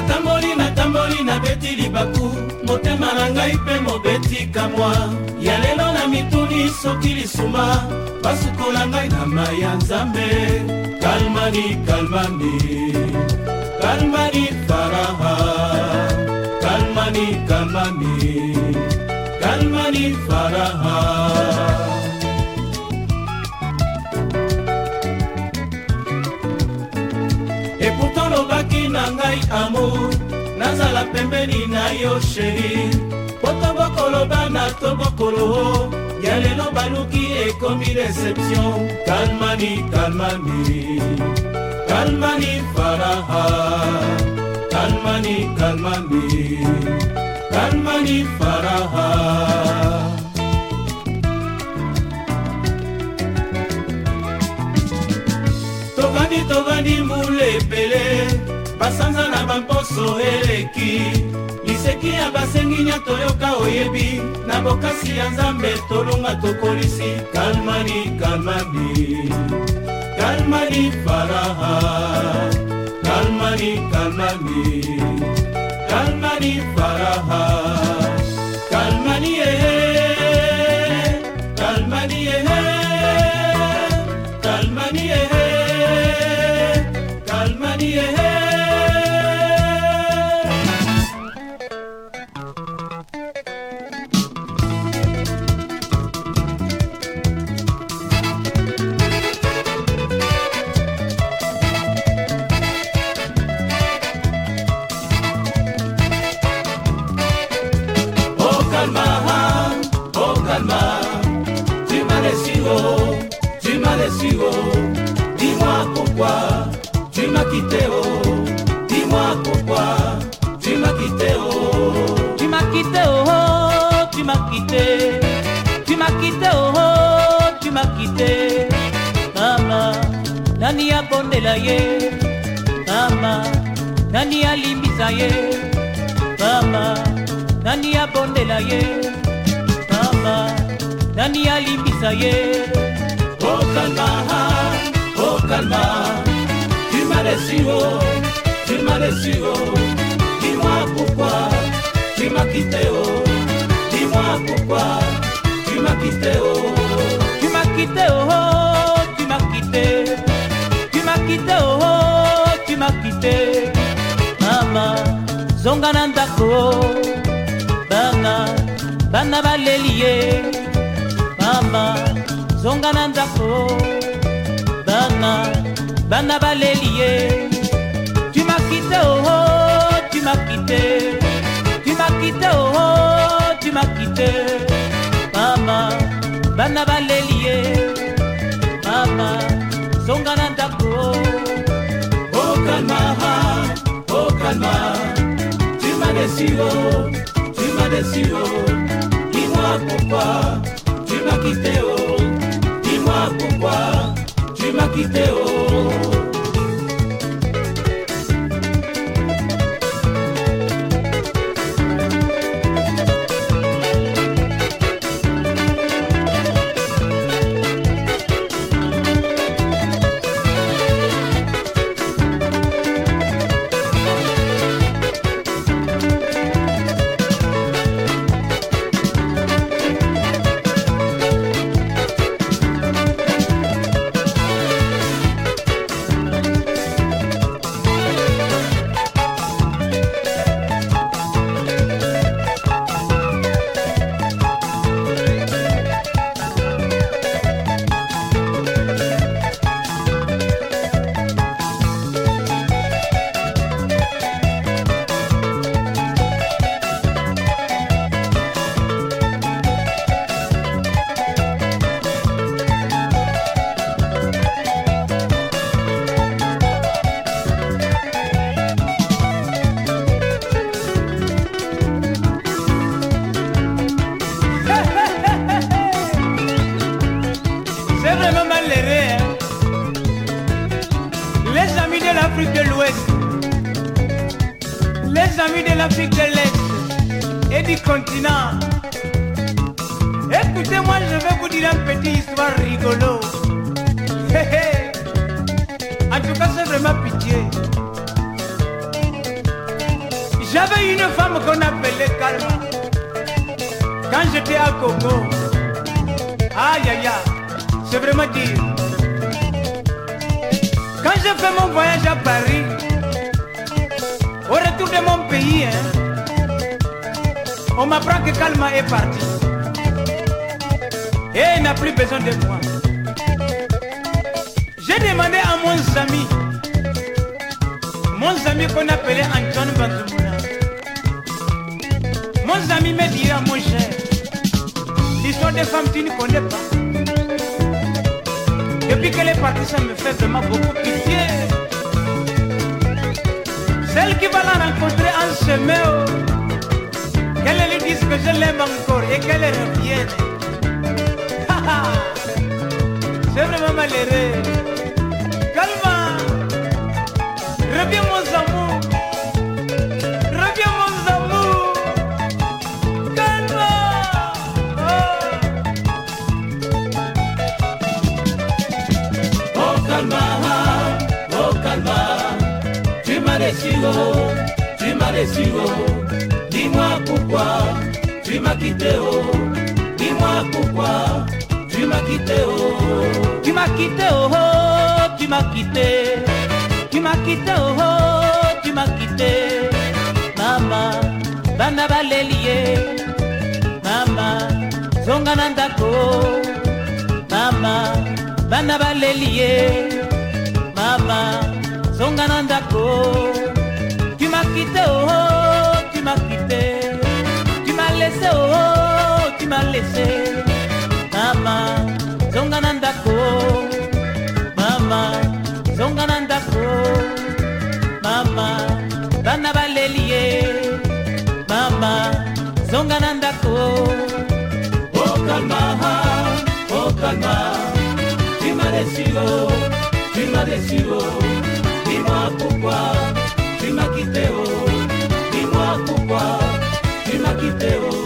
natamboli natamboli nabeti libaku motema na ngai mpe mobeti kamwa ya lelo na mituni soki lisuma basukola ngai na mai ya nzambe kalmani kalmani kalmani nazala pembeni na yo sheri po tobokoloba na tobokolo ya lelo baluki ekomi deception kalmani kalmani kalmani faraha kalmani kalmani kalmani faraha tovandi tovandi mule ebele basanza na bampo nyonso eleki liseki ya basengi nya toyoka oyebi na bokasi ya nzambe tolonga tokolisi kalmani kalmani kalmani faraha kalmani kalmani kalmani faraha makiteo dis-moi pourquoi tu m'as quitté oh tu m'as quitté oh tu m'as quitté tu m'as quitté oh tu m'as quitté mama nani abondela ye mama nani alimbisa ye mama nani abondela ye mama nani alimbisa ye okalma oh, okalma oh, déçu, oh, tu m'as déçu, oh, dis-moi pourquoi tu m'as quitté, oh, dis-moi pourquoi tu m'as quitté, oh, tu m'as quitté, oh, oh tu m'as quitté, tu m'as quitté, oh, oh tu m'as quitté, maman, zonga na ndako, bana, bana baleli ye, mama, zonga na ndako, bana. bana baleli ye tu m'as quitté oh, oh tu m'as quitté tu m'as quitté oh, oh tu m'as quitté mama bana baleli ye mama zonga na ndako oh calma oh calma tu m'as déçu oh tu m'as déçu oh dis-moi pourquoi tu m'as quitté oh dis-moi pourquoi tu m'as quitté oh oh, les amis de l'Afrique de l'Est et du continent. Écoutez-moi, je vais vous dire une petite histoire rigolo. En tout cas, c'est vraiment pitié. J'avais une femme qu'on appelait Karma quand j'étais à Congo. Aïe aïe aïe, c'est vraiment dire. Quand j'ai fait mon voyage à Paris, au retour de mon pays, hein. on m'apprend que Kalma est parti. Et il n'a plus besoin de moi. J'ai demandé à mon ami, mon ami qu'on appelait Antoine Banzoumouna. Mon ami me à mon cher, l'histoire des femmes, tu ne connais pas. Depuis qu'elle est partie, ça me fait vraiment beaucoup pitié. Celle qui va la rencontrer en chemin, oh, qu'elle lui dise que je l'aime encore et qu'elle revienne. C'est vraiment malheureux. Calma, reviens mon Jésus, oh, dis-moi pourquoi tu m'as quitté, oh, dis-moi pourquoi tu m'as quitté, oh, tu m'as quitté, oh, oh tu m'as quitté, tu m'as quitté, oh, oh tu m'as quitté, maman, bana balelie, maman, zonga na ndako, maman, bana balelie, maman, zonga na ndako. quitté, oh, oh, tu m'as quitté. Tu m'as laissé, oh, oh tu m'as laissé. Maman, zonganandako. Maman, zonganandako. Maman, bana balelie. Maman, zonganandako. Oh, calma, oh, calma. Tu m'as laissé, oh, tu m'as laissé, oh. Dis-moi pourquoi. simaki te o kimwa kubwa simaki te o